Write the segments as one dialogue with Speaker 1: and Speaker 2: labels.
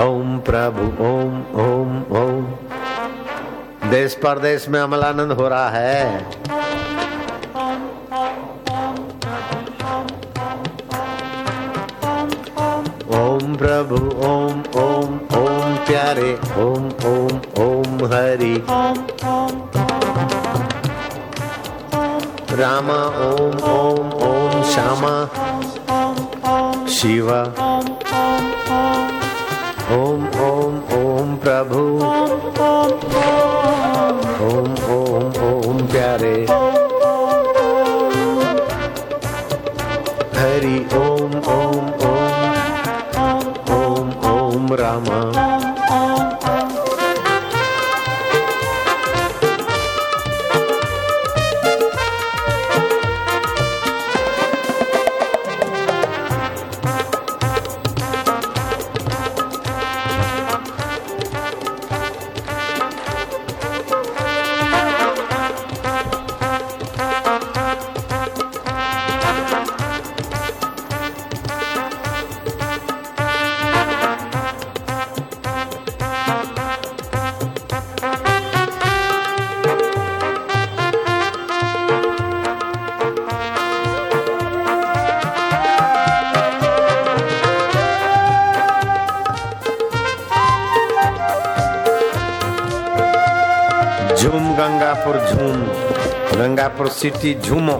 Speaker 1: ओम प्रभु ओम ओम ओम देश परदेश में अमलानंद हो रहा है ओम प्रभु ओम ओम ओम प्यारे ओम ओम ओम हरि रामा ओम ओम ओम श्यामा शिवा ॐ ॐ ॐ प्रभु। ॐ ॐ ॐ प्यारे। हरि ॐ ॐ राम। झूम गंगापुर झूम, गंगापुर सिटी झूमो।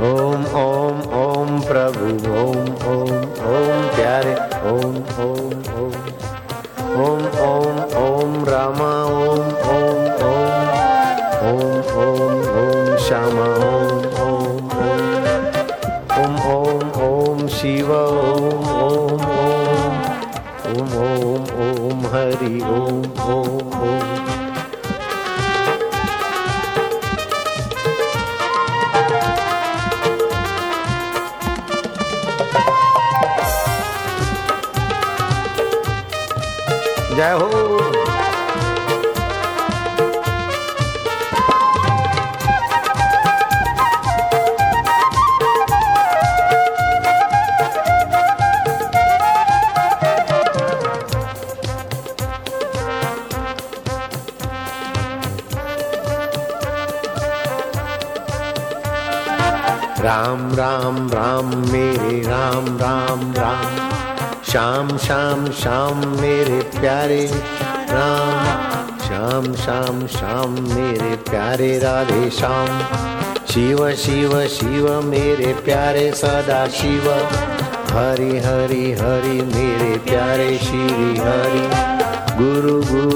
Speaker 1: ओम ओम ओम प्रभु, ओम ओम ओम प्यारे, ओम ओम ओम। ओम ओम ओम रामा, ओम ओम ओम। ओम ओम ओम श्यामा, ओम। जय हो। राम राम राम मेरे राम राम राम। श्याम श्याम श्याम मेरे प्यारे राम। श्याम श्याम श्याम मेरे प्यारे राधे श्याम। शिव शिव शिव मेरे प्यारे सदा शिव। हरि हरि हरि मेरे प्यारे श्री हरि। गुरु गुरु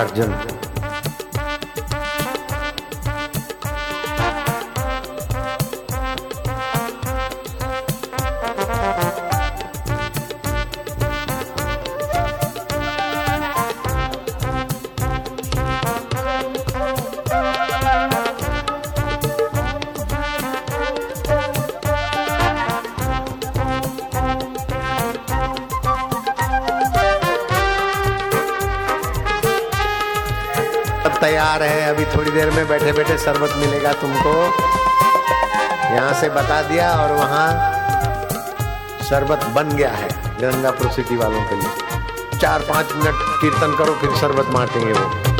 Speaker 1: अर्जुन तैयार है। अभी थोड़ी देर में बैठे बैठे शरबत मिलेगा तुमको। यहाँ से बता दिया और वहाँ शरबत बन गया है गंगापुर सिटी वालों के लिए। चार पाँच मिनट कीर्तन करो, फिर शरबत बांटेंगे वो।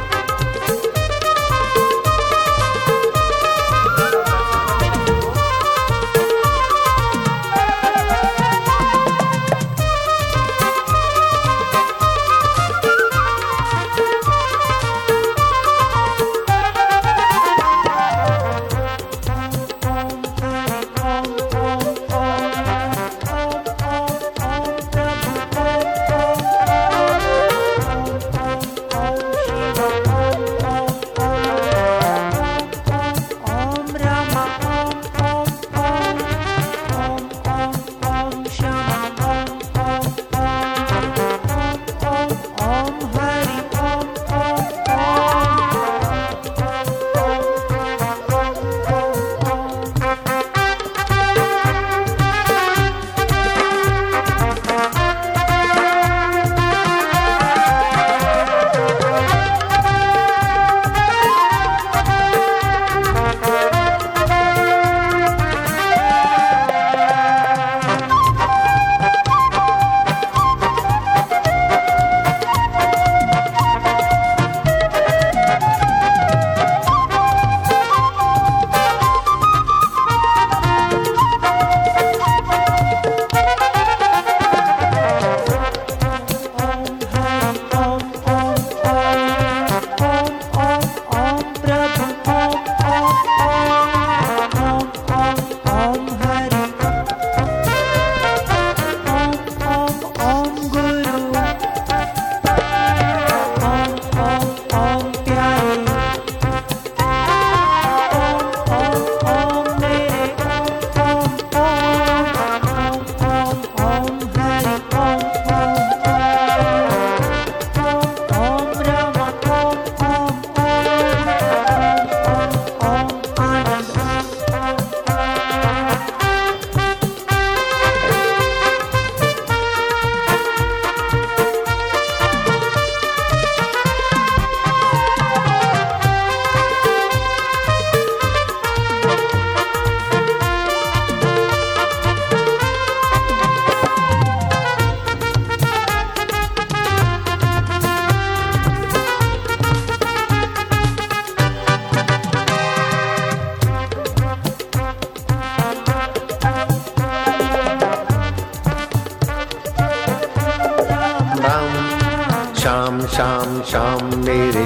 Speaker 1: श्याम श्याम मेरे।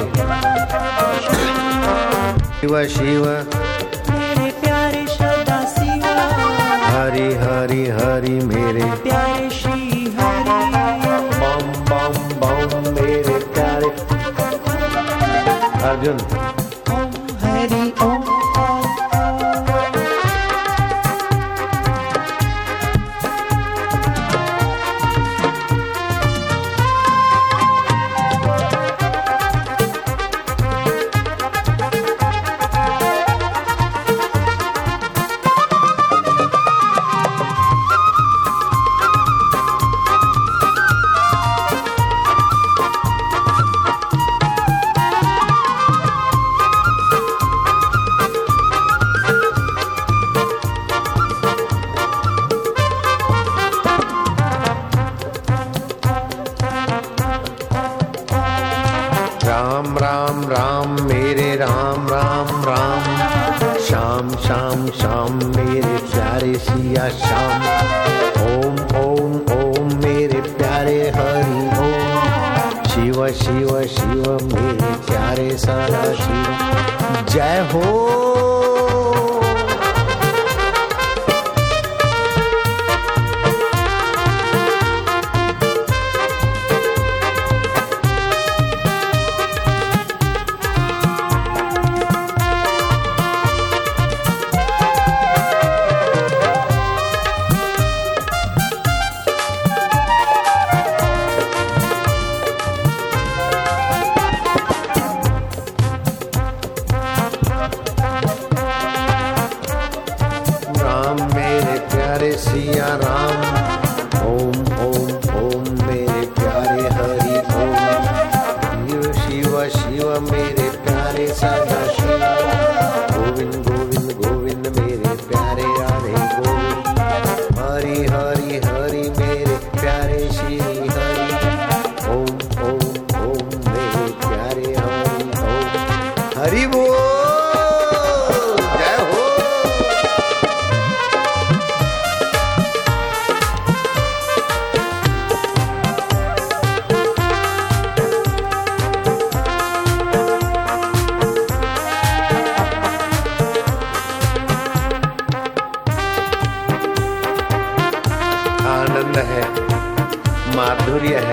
Speaker 1: शिव शिव।
Speaker 2: मेरे प्यारे सदा शिव।
Speaker 1: हरि हरि हरि मेरे।
Speaker 2: प्यारे श्री हरि
Speaker 1: बम बम बम मेरे प्यारे। अर्जुन। शिव शिव मेरे प्यारे सारा शिव। जय हो माधुर्य है।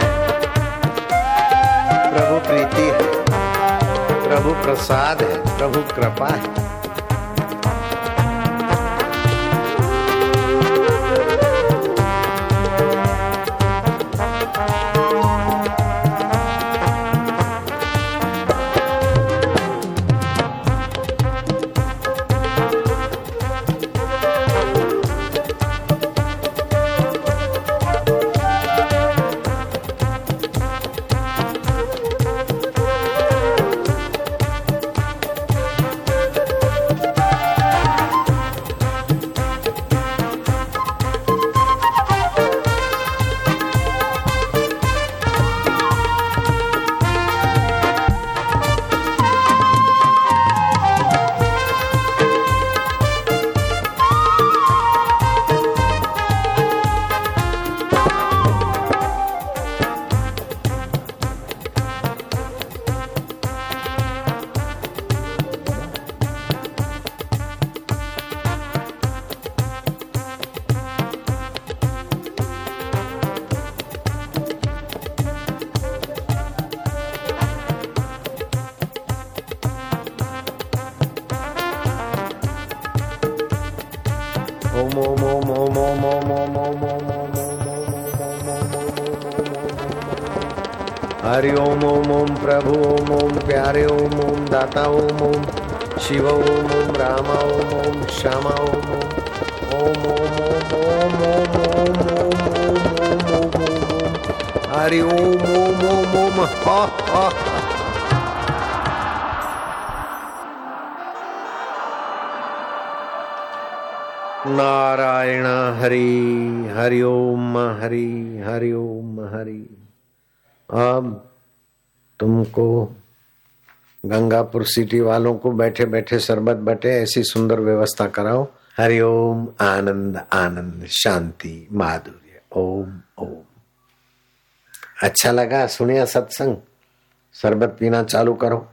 Speaker 1: प्रभु प्रीति है। प्रभु प्रसाद है। प्रभु कृपा है। प्रभु ओम ओम प्यारे ओम ओम दाता ओम ओम शिव ओम ओम राम ओम ओम श्यामा ओम ओम ओम ओम ओम ओम ओम ओम ओम ओम ओम ओम ओम हरि ओम ओम ओम ओम हा हा नारायण हरि हरि ओम हरि हरि ओम हरि अब तुमको गंगापुर सिटी वालों को बैठे बैठे शरबत बटे ऐसी सुंदर व्यवस्था कराओ। हरिओम आनंद आनंद, शांति, माधुर्य। ओम ओम। अच्छा लगा, सुनिया सत्संग। शरबत पीना चालू करो।